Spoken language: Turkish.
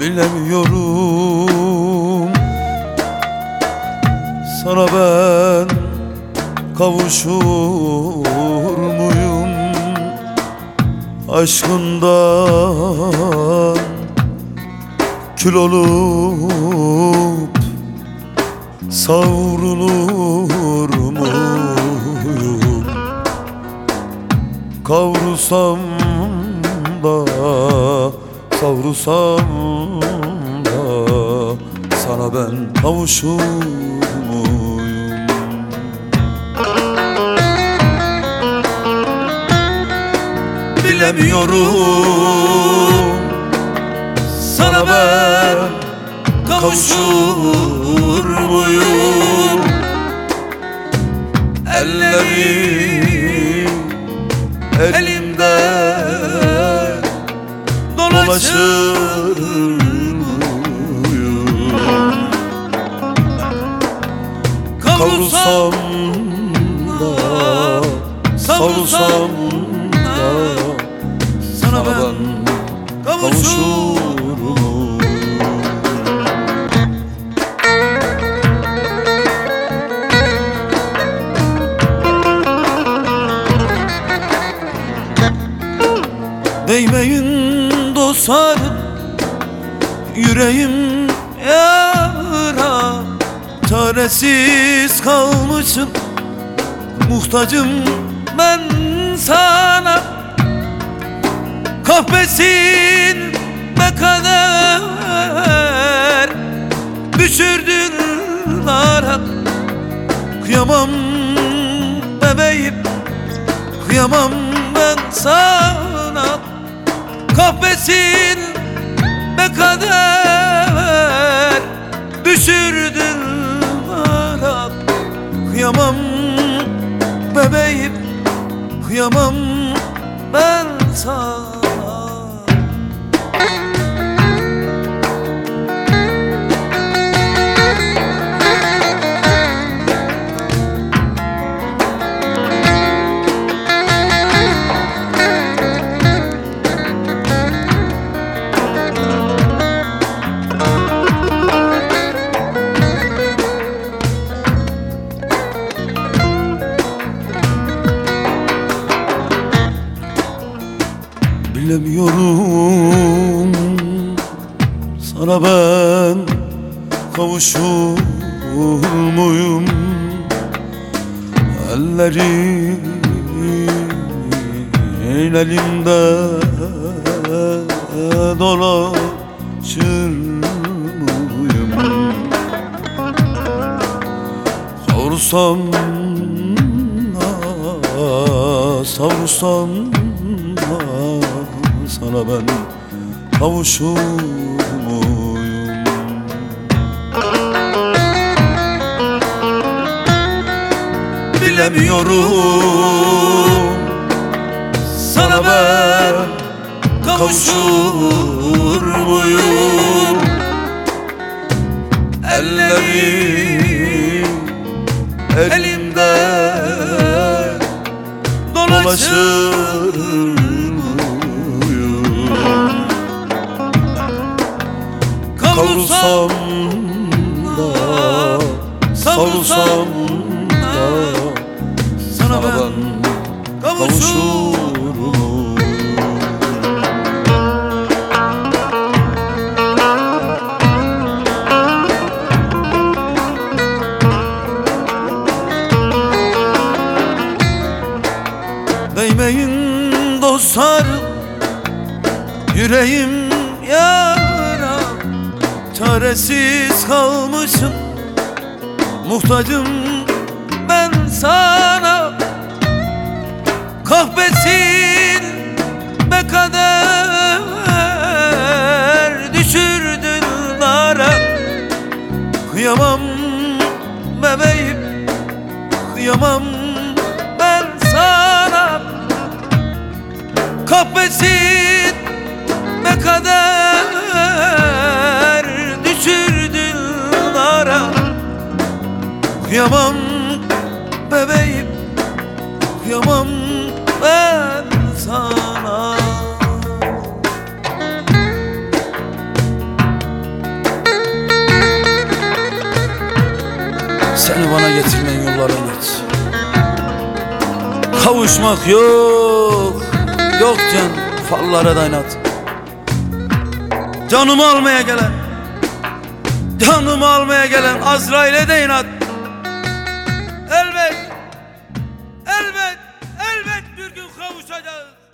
Bilemiyorum. Sana ben kavuşur muyum? Aşkından kül olup savrulur muyum? Kavrulsam da savrulsam da Sana ben kavuşur muyum? Bilemiyorum. Sana ben kavuşur muyum? Ellerim elimde muyum Kavrulsam da savrulsam da Sana ben kavuşur muyum Değmeyin dostlarım Yüreğim yara. Çaresiz kalmışım Muhtacım ben sana. Kahpesin be kader Düşürdün lara. Kıyamam bebeğim Kıyamam ben sana Kahpesin Bilemiyorum Sana ben kavuşur muyum? Ellerin elinde dolaşır muyum Savursam da savursam da sana ben kavuşur muyum Bilemiyorum. Sana ben kavuşur muyum? Ellerim elimde dolaşır muyum Kavrulsam da savrulsam da Sana ben kavuşur muyum Değmeyin dostlarım Yüreğim yara Çaresiz kalmışım. Muhtacım ben sana. Kahpesin be kader Düşürdün nara. Kıyamam bebeğim Kıyamam ben sana. Kahpesin be kader Kıyamam bebeğim Kıyamam ben sana. Seni bana getirmen yollarını et Kavuşmak yok Yok can fallara dayanat Canımı almaya gelen Canımı almaya gelen Azrail'e de Vamos, Xandão!